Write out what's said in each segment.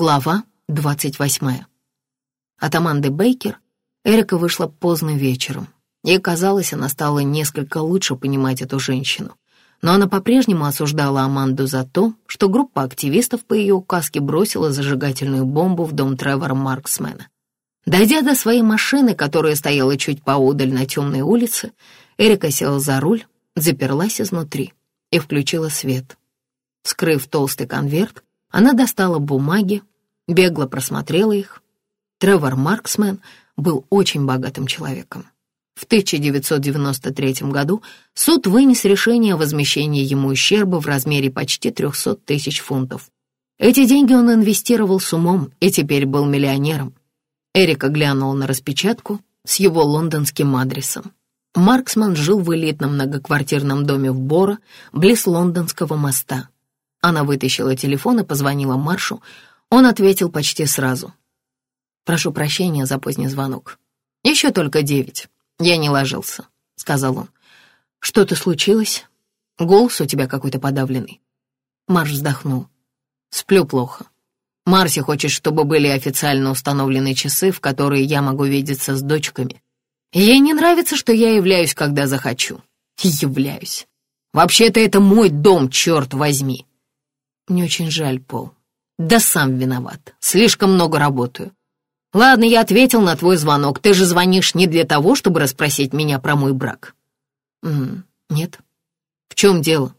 Глава 28. От Аманды Бейкер Эрика вышла поздно вечером, и, казалось, она стала несколько лучше понимать эту женщину. Но она по-прежнему осуждала Аманду за то, что группа активистов по ее указке бросила зажигательную бомбу в дом Тревора Марксмена. Дойдя до своей машины, которая стояла чуть поодаль на темной улице, Эрика села за руль, заперлась изнутри и включила свет. Вскрыв толстый конверт, она достала бумаги, бегло просмотрела их. Тревор Марксмен был очень богатым человеком. В 1993 году суд вынес решение о возмещении ему ущерба в размере почти 300 тысяч фунтов. Эти деньги он инвестировал с умом и теперь был миллионером. Эрика глянула на распечатку с его лондонским адресом. Марксман жил в элитном многоквартирном доме в Бора, близ лондонского моста. Она вытащила телефон и позвонила Маршу. Он ответил почти сразу. «Прошу прощения за поздний звонок. Еще только девять. Я не ложился», — сказал он. «Что-то случилось? Голос у тебя какой-то подавленный». Марш вздохнул. «Сплю плохо. Марси хочет, чтобы были официально установлены часы, в которые я могу видеться с дочками. Ей не нравится, что я являюсь, когда захочу. Являюсь. Вообще-то это мой дом, черт возьми. Мне очень жаль, Пол. Да сам виноват. Слишком много работаю. Ладно, я ответил на твой звонок. Ты же звонишь не для того, чтобы расспросить меня про мой брак. М -м, нет. В чем дело?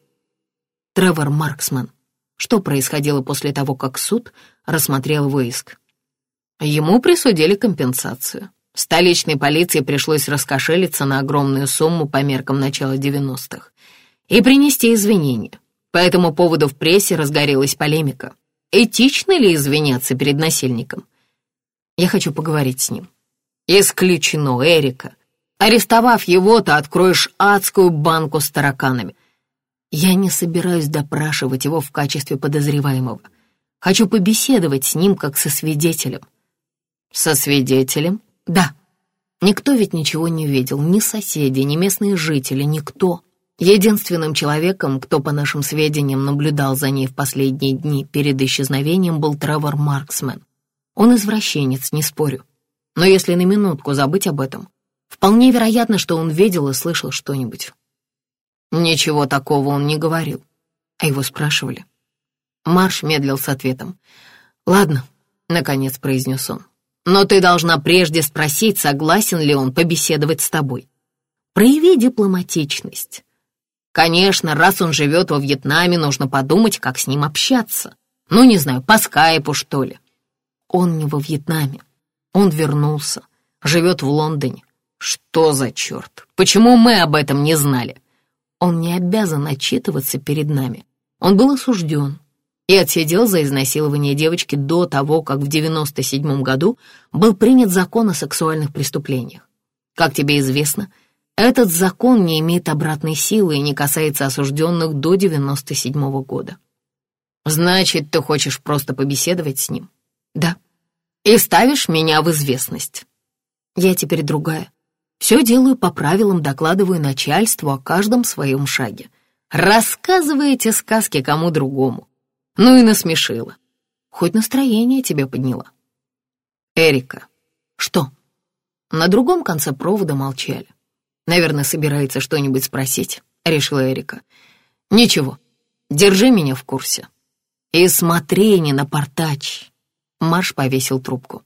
Тревор Марксман. Что происходило после того, как суд рассмотрел его иск? Ему присудили компенсацию. Столичной полиции пришлось раскошелиться на огромную сумму по меркам начала 90-х и принести извинения. По этому поводу в прессе разгорелась полемика. Этично ли извиняться перед насильником? Я хочу поговорить с ним. Исключено, Эрика. Арестовав его, ты откроешь адскую банку с тараканами. Я не собираюсь допрашивать его в качестве подозреваемого. Хочу побеседовать с ним как со свидетелем. Со свидетелем? Да. Никто ведь ничего не видел, ни соседи, ни местные жители, никто. Единственным человеком, кто, по нашим сведениям, наблюдал за ней в последние дни перед исчезновением, был Тревор Марксмен. Он извращенец, не спорю. Но если на минутку забыть об этом, вполне вероятно, что он видел и слышал что-нибудь. Ничего такого он не говорил. А его спрашивали. Марш медлил с ответом. «Ладно», — наконец произнес он. «Но ты должна прежде спросить, согласен ли он побеседовать с тобой. Прояви дипломатичность. Конечно, раз он живет во Вьетнаме, нужно подумать, как с ним общаться. Ну, не знаю, по скайпу, что ли. Он не во Вьетнаме. Он вернулся, живет в Лондоне. Что за черт? Почему мы об этом не знали? Он не обязан отчитываться перед нами. Он был осужден и отсидел за изнасилование девочки до того, как в 97 году был принят закон о сексуальных преступлениях. Как тебе известно, этот закон не имеет обратной силы и не касается осужденных до 97 -го года. Значит, ты хочешь просто побеседовать с ним? Да. И ставишь меня в известность. Я теперь другая. Все делаю по правилам, докладываю начальству о каждом своем шаге. Рассказываете сказки кому другому. Ну и насмешила. Хоть настроение тебе подняла. Эрика. Что? На другом конце провода молчали. Наверное, собирается что-нибудь спросить», — решила Эрика. «Ничего, держи меня в курсе. И смотри не напортачь». Марш повесил трубку.